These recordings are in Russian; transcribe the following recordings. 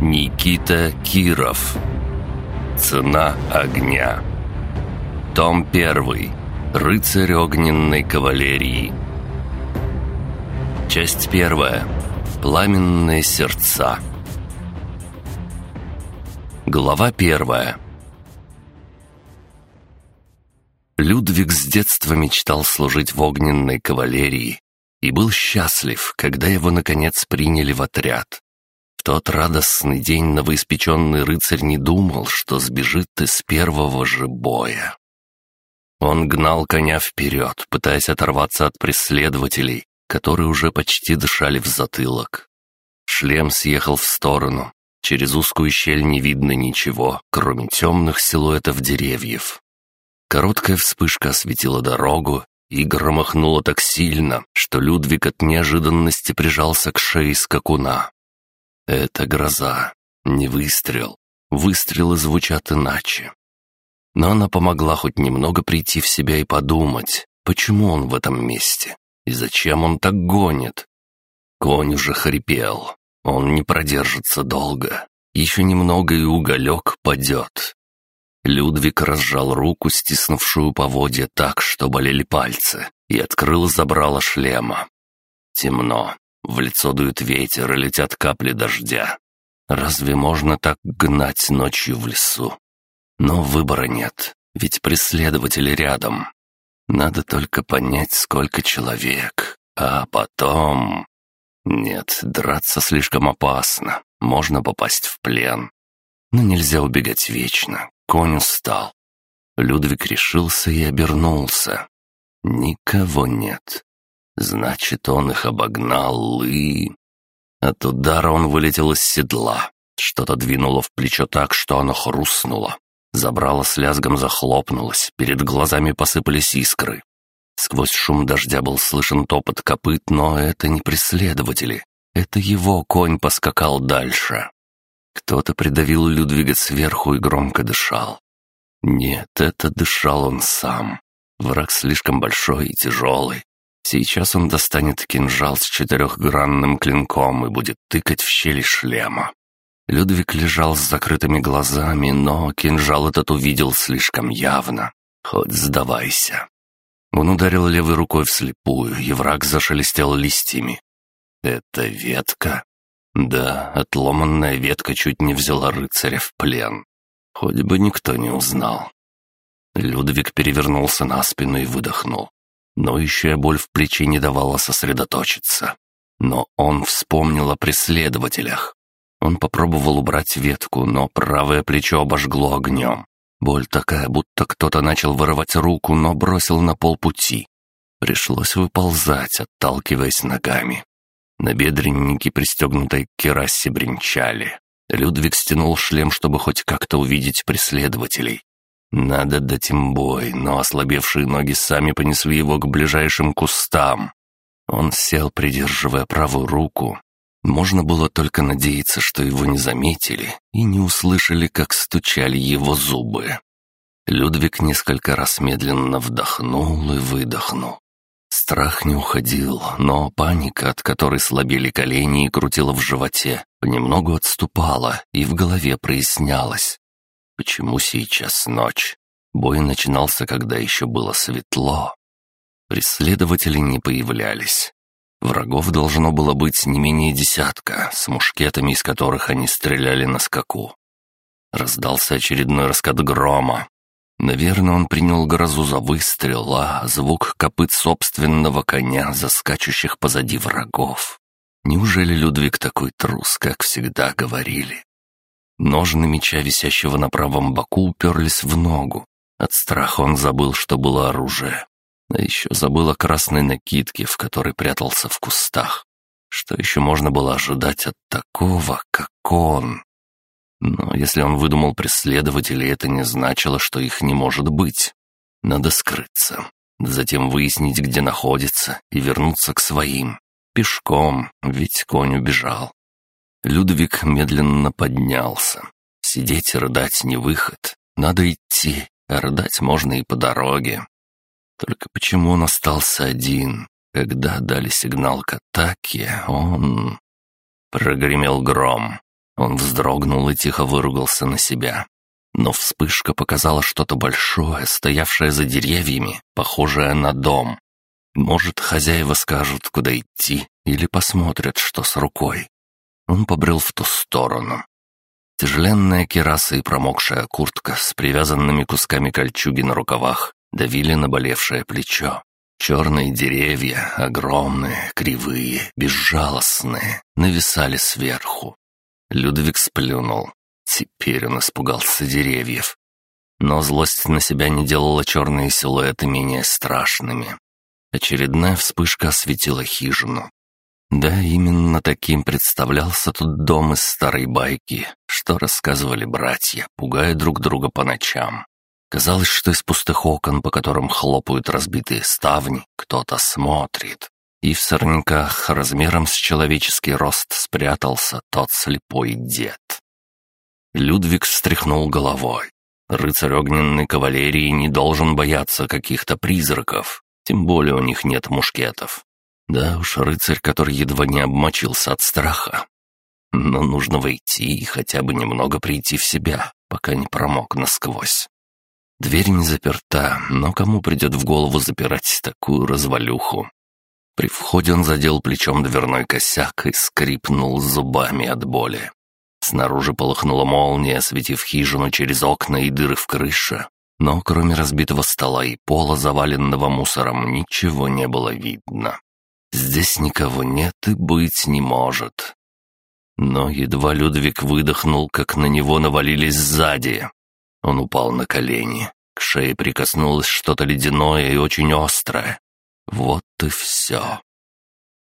Никита Киров. Цена огня. Том 1. Рыцарь огненной кавалерии. Часть первая. Пламенные сердца. Глава первая. Людвиг с детства мечтал служить в огненной кавалерии и был счастлив, когда его, наконец, приняли в отряд. В тот радостный день новоиспеченный рыцарь не думал, что сбежит из первого же боя. Он гнал коня вперед, пытаясь оторваться от преследователей, которые уже почти дышали в затылок. Шлем съехал в сторону. Через узкую щель не видно ничего, кроме темных силуэтов деревьев. Короткая вспышка осветила дорогу и громыхнула так сильно, что Людвиг от неожиданности прижался к шее скакуна. Это гроза, не выстрел. Выстрелы звучат иначе. Но она помогла хоть немного прийти в себя и подумать, почему он в этом месте и зачем он так гонит. Конь уже хрипел, он не продержится долго. Еще немного и уголек падет. Людвиг разжал руку, стиснувшую поводья так, что болели пальцы, и открыл забрало шлема. Темно, в лицо дует ветер и летят капли дождя. Разве можно так гнать ночью в лесу? Но выбора нет, ведь преследователи рядом. Надо только понять, сколько человек, а потом... Нет, драться слишком опасно, можно попасть в плен. Но нельзя убегать вечно, конь устал. Людвиг решился и обернулся. Никого нет. Значит, он их обогнал и... От удара он вылетел из седла. Что-то двинуло в плечо так, что оно хрустнуло. Забрало с лязгом захлопнулось, перед глазами посыпались искры. Сквозь шум дождя был слышен топот копыт, но это не преследователи. Это его конь поскакал дальше. Кто-то придавил Людвига сверху и громко дышал. Нет, это дышал он сам. Враг слишком большой и тяжелый. Сейчас он достанет кинжал с четырехгранным клинком и будет тыкать в щели шлема. Людвиг лежал с закрытыми глазами, но кинжал этот увидел слишком явно. Хоть сдавайся. Он ударил левой рукой вслепую, и враг зашелестел листьями. «Это ветка?» Да, отломанная ветка чуть не взяла рыцаря в плен. Хоть бы никто не узнал. Людвиг перевернулся на спину и выдохнул. Но еще боль в плече не давала сосредоточиться. Но он вспомнил о преследователях. Он попробовал убрать ветку, но правое плечо обожгло огнем. Боль такая, будто кто-то начал вырывать руку, но бросил на полпути. Пришлось выползать, отталкиваясь ногами. На бедреннике, пристегнутой к керасе, бренчали. Людвиг стянул шлем, чтобы хоть как-то увидеть преследователей. Надо дать им бой, но ослабевшие ноги сами понесли его к ближайшим кустам. Он сел, придерживая правую руку. Можно было только надеяться, что его не заметили и не услышали, как стучали его зубы. Людвиг несколько раз медленно вдохнул и выдохнул. Страх не уходил, но паника, от которой слабели колени и крутила в животе, понемногу отступала и в голове прояснялась. Почему сейчас ночь? Бой начинался, когда еще было светло. Преследователи не появлялись. Врагов должно было быть не менее десятка, с мушкетами, из которых они стреляли на скаку. Раздался очередной раскат грома. Наверное, он принял грозу за выстрел, а звук копыт собственного коня, заскачущих позади врагов. Неужели Людвиг такой трус, как всегда говорили? Ножны меча, висящего на правом боку, уперлись в ногу. От страха он забыл, что было оружие. А еще забыл о красной накидке, в которой прятался в кустах. Что еще можно было ожидать от такого, как он? Но если он выдумал преследователей, это не значило, что их не может быть. Надо скрыться, затем выяснить, где находится, и вернуться к своим. Пешком, ведь конь убежал. Людвиг медленно поднялся. Сидеть и рыдать не выход. Надо идти, а рыдать можно и по дороге. Только почему он остался один? Когда дали сигнал к атаке, он... Прогремел гром. Он вздрогнул и тихо выругался на себя. Но вспышка показала что-то большое, стоявшее за деревьями, похожее на дом. Может, хозяева скажут, куда идти, или посмотрят, что с рукой. Он побрел в ту сторону. Тяжеленная кераса и промокшая куртка с привязанными кусками кольчуги на рукавах давили на болевшее плечо. Черные деревья, огромные, кривые, безжалостные, нависали сверху. Людвиг сплюнул. Теперь он испугался деревьев. Но злость на себя не делала черные силуэты менее страшными. Очередная вспышка осветила хижину. Да, именно таким представлялся тут дом из старой байки, что рассказывали братья, пугая друг друга по ночам. Казалось, что из пустых окон, по которым хлопают разбитые ставни, кто-то смотрит. И в сорняках размером с человеческий рост спрятался тот слепой дед. Людвиг встряхнул головой. Рыцарь огненной кавалерии не должен бояться каких-то призраков, тем более у них нет мушкетов. Да уж, рыцарь, который едва не обмочился от страха. Но нужно войти и хотя бы немного прийти в себя, пока не промок насквозь. Дверь не заперта, но кому придет в голову запирать такую развалюху? При входе он задел плечом дверной косяк и скрипнул зубами от боли. Снаружи полыхнула молния, осветив хижину через окна и дыры в крыше. Но кроме разбитого стола и пола, заваленного мусором, ничего не было видно. Здесь никого нет и быть не может. Но едва Людвиг выдохнул, как на него навалились сзади. Он упал на колени. К шее прикоснулось что-то ледяное и очень острое. Вот и все.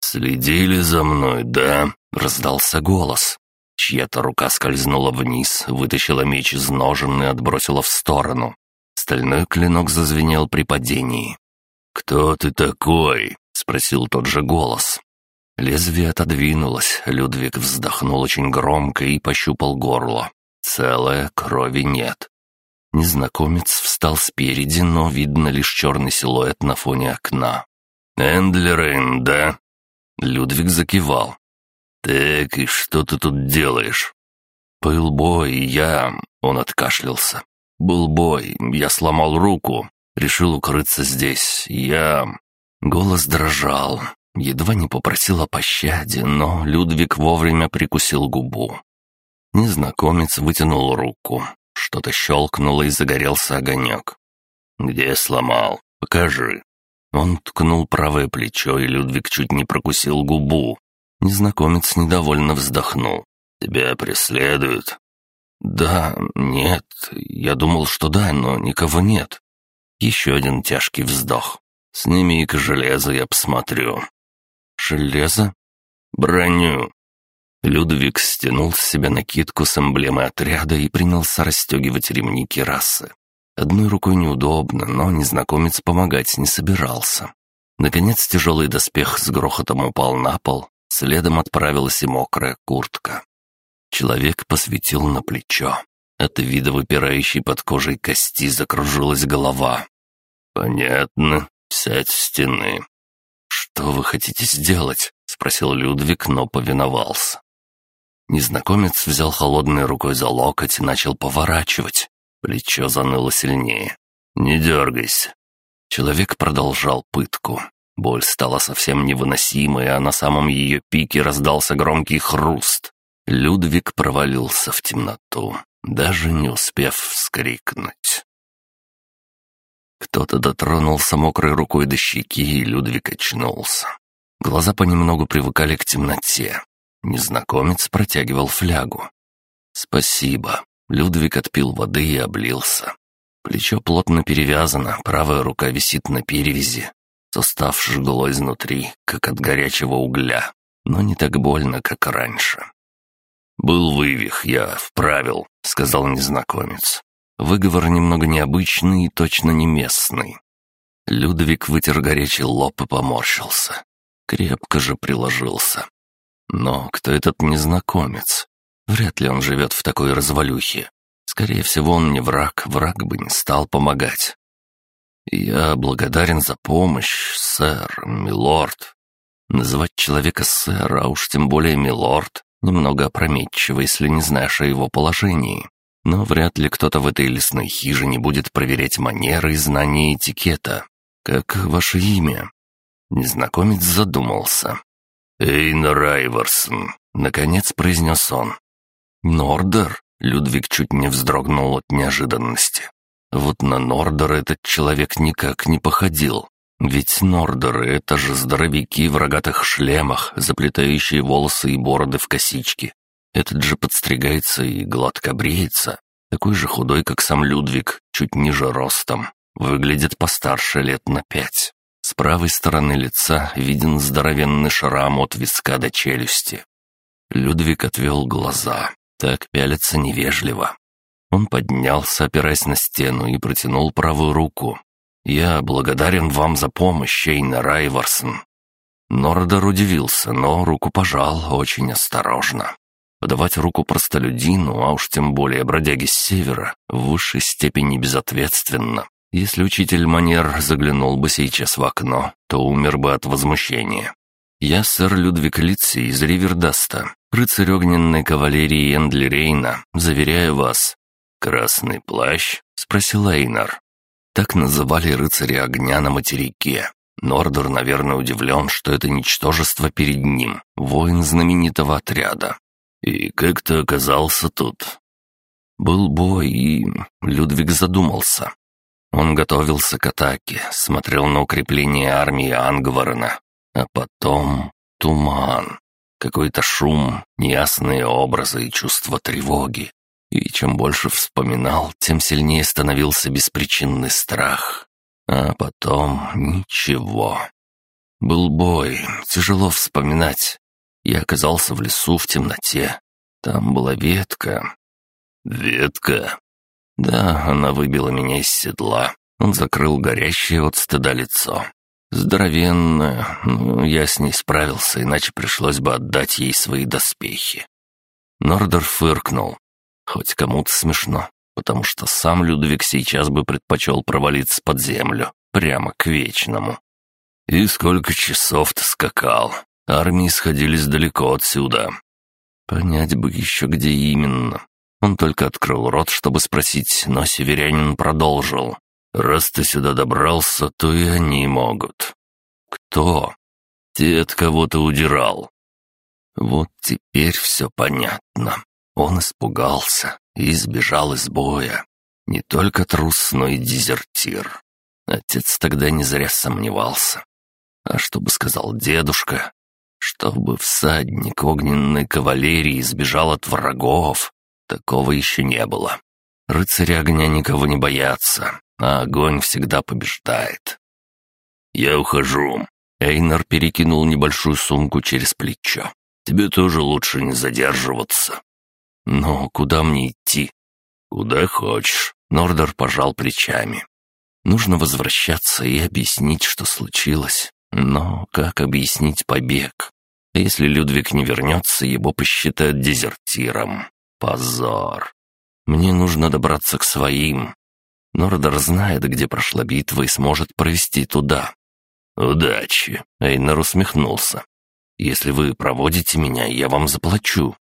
«Следили за мной, да?» — раздался голос. Чья-то рука скользнула вниз, вытащила меч из ножен и отбросила в сторону. Стальной клинок зазвенел при падении. «Кто ты такой?» — спросил тот же голос. Лезвие отодвинулось, Людвиг вздохнул очень громко и пощупал горло. Целое, крови нет. Незнакомец встал спереди, но видно лишь черный силуэт на фоне окна. «Эндлерейн, да?» Людвиг закивал. «Так, и что ты тут делаешь?» «Был бой, я...» Он откашлялся. «Был бой, я сломал руку. Решил укрыться здесь. Я...» Голос дрожал. Едва не попросил о пощаде, но Людвиг вовремя прикусил губу. Незнакомец вытянул руку. Что-то щелкнуло и загорелся огонек. «Где сломал? Покажи». Он ткнул правое плечо, и Людвиг чуть не прокусил губу. Незнакомец недовольно вздохнул. «Тебя преследуют?» «Да, нет. Я думал, что да, но никого нет». Еще один тяжкий вздох. «Сними-ка железо, я посмотрю». «Железо?» «Броню. Людвиг стянул с себя накидку с эмблемой отряда и принялся расстегивать ремни керасы. Одной рукой неудобно, но незнакомец помогать не собирался. Наконец тяжелый доспех с грохотом упал на пол, следом отправилась и мокрая куртка. Человек посветил на плечо. От вида выпирающей под кожей кости закружилась голова. «Понятно. Сядь в стены». «Что вы хотите сделать?» — спросил Людвиг, но повиновался. Незнакомец взял холодной рукой за локоть и начал поворачивать. Плечо заныло сильнее. «Не дергайся». Человек продолжал пытку. Боль стала совсем невыносимой, а на самом ее пике раздался громкий хруст. Людвиг провалился в темноту, даже не успев вскрикнуть. Кто-то дотронулся мокрой рукой до щеки, и Людвиг очнулся. Глаза понемногу привыкали к темноте. Незнакомец протягивал флягу. «Спасибо». Людвиг отпил воды и облился. Плечо плотно перевязано, правая рука висит на перевязи. Состав жгло изнутри, как от горячего угля, но не так больно, как раньше. «Был вывих, я вправил», — сказал незнакомец. Выговор немного необычный и точно не местный. Людвиг вытер горячий лоб и поморщился. Крепко же приложился. Но кто этот незнакомец? Вряд ли он живет в такой развалюхе. Скорее всего, он не враг, враг бы не стал помогать. «Я благодарен за помощь, сэр, милорд». Называть человека сэр, а уж тем более милорд, Немного опрометчиво, если не знаешь о его положении. Но вряд ли кто-то в этой лесной хижине будет проверять манеры и знания этикета. Как ваше имя?» Незнакомец задумался. «Эйнар Айварсон», — наконец произнес он. «Нордер?» — Людвиг чуть не вздрогнул от неожиданности. Вот на Нордера этот человек никак не походил. Ведь Нордеры — это же здоровяки в рогатых шлемах, заплетающие волосы и бороды в косички. Этот же подстригается и гладко бреется. Такой же худой, как сам Людвиг, чуть ниже ростом. Выглядит постарше лет на пять. С правой стороны лица виден здоровенный шрам от виска до челюсти. Людвиг отвел глаза. Так пялится невежливо. Он поднялся, опираясь на стену, и протянул правую руку. «Я благодарен вам за помощь, Эйна Райварсон». Нордер удивился, но руку пожал очень осторожно. Подавать руку простолюдину, а уж тем более бродяге с севера, в высшей степени безответственно. Если учитель манер заглянул бы сейчас в окно, то умер бы от возмущения. «Я сэр Людвиг Литси из Ривердаста, рыцарь огненной кавалерии Эндли Рейна, заверяю вас». «Красный плащ?» — спросил Эйнар. Так называли рыцаря огня на материке. Нордер, наверное, удивлен, что это ничтожество перед ним, воин знаменитого отряда. «И как ты оказался тут?» Был бой, и Людвиг задумался. Он готовился к атаке, смотрел на укрепление армии Ангварена, а потом туман, какой-то шум, неясные образы и чувство тревоги. И чем больше вспоминал, тем сильнее становился беспричинный страх. А потом ничего. Был бой, тяжело вспоминать. Я оказался в лесу в темноте. Там была ветка. Ветка? Да, она выбила меня из седла. Он закрыл горящее от стыда лицо. Здоровенная, но я с ней справился, иначе пришлось бы отдать ей свои доспехи. Нордер фыркнул. Хоть кому-то смешно, потому что сам Людвиг сейчас бы предпочел провалиться под землю, прямо к вечному. «И сколько часов ты скакал? Армии сходились далеко отсюда». Понять бы еще, где именно. Он только открыл рот, чтобы спросить, но северянин продолжил. «Раз ты сюда добрался, то и они могут». «Кто?» «Те, от кого ты удирал». Вот теперь все понятно. Он испугался и сбежал из боя. Не только трус, но и дезертир. Отец тогда не зря сомневался. А что бы сказал дедушка? Чтобы всадник огненной кавалерии сбежал от врагов, такого еще не было. Рыцари огня никого не боятся, а огонь всегда побеждает. «Я ухожу». Эйнар перекинул небольшую сумку через плечо. «Тебе тоже лучше не задерживаться». «Но куда мне идти?» «Куда хочешь». Нордер пожал плечами. «Нужно возвращаться и объяснить, что случилось. Но как объяснить побег? Если Людвиг не вернется, его посчитают дезертиром. Позор. Мне нужно добраться к своим. Нордер знает, где прошла битва и сможет провести туда. «Удачи!» — Эйнер усмехнулся. «Если вы проводите меня, я вам заплачу.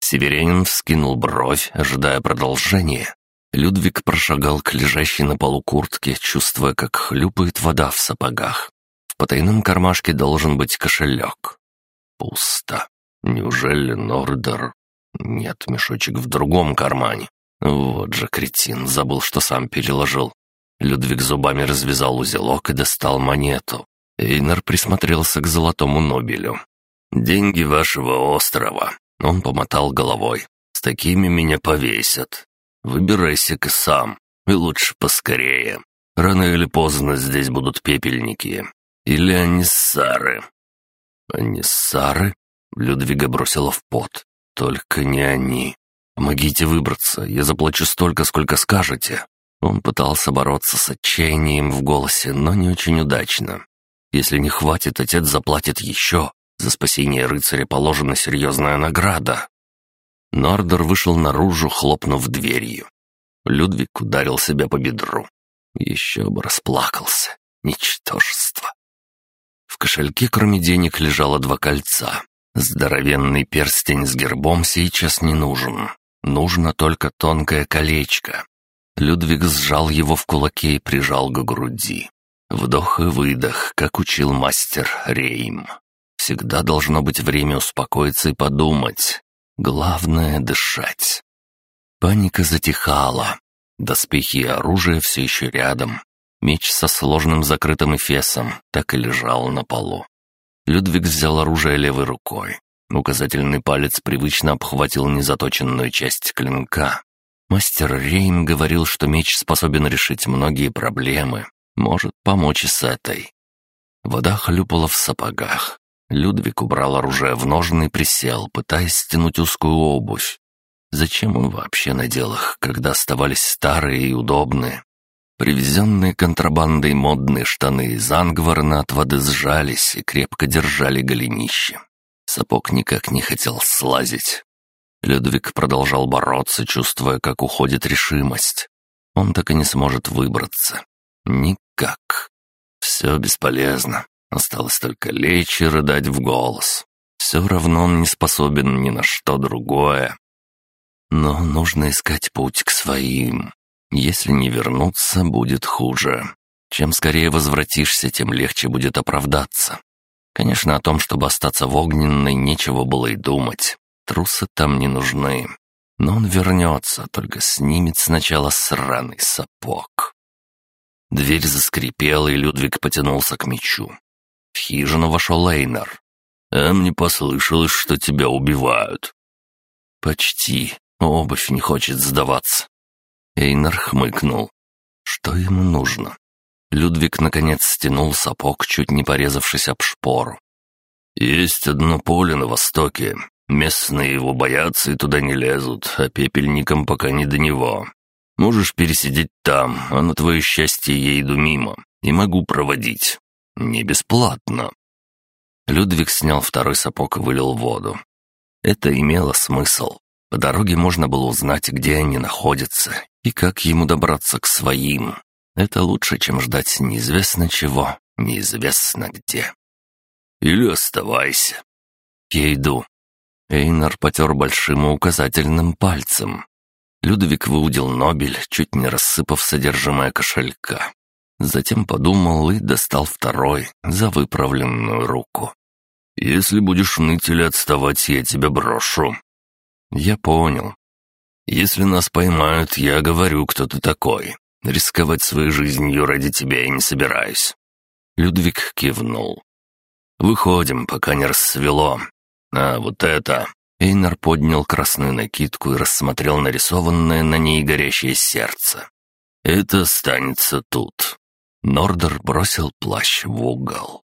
Северянин вскинул бровь, ожидая продолжения. Людвиг прошагал к лежащей на полу куртке, чувствуя, как хлюпает вода в сапогах. В потайном кармашке должен быть кошелек. Пусто. Неужели Нордер? Нет, мешочек в другом кармане. Вот же кретин, забыл, что сам переложил. Людвиг зубами развязал узелок и достал монету. Эйнер присмотрелся к золотому Нобелю. «Деньги вашего острова. Он помотал головой. «С такими меня повесят. Выбирайся-ка сам. И лучше поскорее. Рано или поздно здесь будут пепельники. Или аниссары». «Аниссары?» Людвига бросила в пот. «Только не они. Помогите выбраться, я заплачу столько, сколько скажете». Он пытался бороться с отчаянием в голосе, но не очень удачно. Если не хватит, отец заплатит еще. За спасение рыцаря положена серьезная награда. Нордер вышел наружу, хлопнув дверью. Людвиг ударил себя по бедру. Еще бы расплакался. Ничтожество. В кошельке, кроме денег, лежало два кольца. Здоровенный перстень с гербом сейчас не нужен. Нужно только тонкое колечко. Людвиг сжал его в кулаке и прижал к груди. Вдох и выдох, как учил мастер Рейм. Всегда должно быть время успокоиться и подумать. Главное — дышать. Паника затихала. Доспехи и оружие все еще рядом. Меч со сложным закрытым эфесом так и лежал на полу. Людвиг взял оружие левой рукой. Указательный палец привычно обхватил незаточенную часть клинка. Мастер Рейн говорил, что меч способен решить многие проблемы, может помочь и с этой. Вода хлюпала в сапогах. Людвиг убрал оружие в ножны и присел, пытаясь стянуть узкую обувь. Зачем он вообще надел их, когда оставались старые и удобные? Привезенные контрабандой модные штаны из Ангварна от воды сжались и крепко держали голенище. Сапог никак не хотел слазить. Людвиг продолжал бороться, чувствуя, как уходит решимость. Он так и не сможет выбраться. Никак. Все бесполезно. Осталось только лечь и рыдать в голос. Все равно он не способен ни на что другое. Но нужно искать путь к своим. Если не вернуться, будет хуже. Чем скорее возвратишься, тем легче будет оправдаться. Конечно, о том, чтобы остаться в огненной, нечего было и думать. Трусы там не нужны. Но он вернется, только снимет сначала сраный сапог. Дверь заскрипела, и Людвиг потянулся к мечу. В хижину вошел Эйнар. «А мне послышалось, что тебя убивают». «Почти. Обувь не хочет сдаваться». Эйнар хмыкнул. «Что ему нужно?» Людвиг, наконец, стянул сапог, чуть не порезавшись об шпору. «Есть одно поле на востоке. Местные его боятся и туда не лезут, а пепельникам пока не до него. Можешь пересидеть там, а на твое счастье я иду мимо и могу проводить. Не бесплатно». Людвиг снял второй сапог и вылил воду. Это имело смысл. По дороге можно было узнать, где они находятся и как ему добраться к своим. Это лучше, чем ждать неизвестно чего, неизвестно где. Или оставайся. Я иду. Эйнар потер большим и указательным пальцем. Людвиг выудил Нобель, чуть не рассыпав содержимое кошелька. Затем подумал и достал второй, за выправленную руку. «Если будешь ныть или отставать, я тебя брошу». «Я понял. Если нас поймают, я говорю, кто ты такой. Рисковать своей жизнью ради тебя я не собираюсь». Людвиг кивнул. «Выходим, пока не рассвело. А вот это...» Эйнар поднял красную накидку и рассмотрел нарисованное на ней горящее сердце. «Это останется тут». Нордер бросил плащ в угол.